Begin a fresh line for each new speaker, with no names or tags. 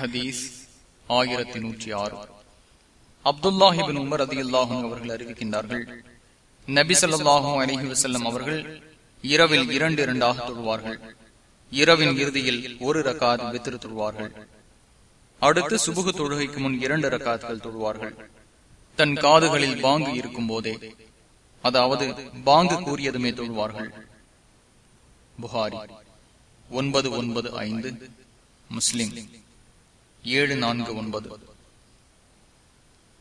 ஹதீஸ் ஆயிரத்தி நூற்றி ஆறு. அப்துல்லாஹிபின் உமர் அதி அல்லாஹும் அவர்கள் அறிவிக்கின்றார்கள் நபி சொல்லாஹும் அலஹி வசல்லம் அவர்கள் இரவில் இரண்டு இரண்டாக தொழுவார்கள். இரவின் இறுதியில் ஒரு ரக்காத் வித்திரு தொழுவார்கள். அடுத்து சுபுகு தொழுகைக்கு முன் இரண்டு ரக்காத்கள் தொழுவார்கள். தன் காதுகளில் பாங்கு இருக்கும் போதே அதாவது பாங்கு கூறியதுமே தொழுவார்கள். புகாரி ஒன்பது ஒன்பது ஐந்து முஸ்லிம். ஏழு நான்கு ஒன்பது.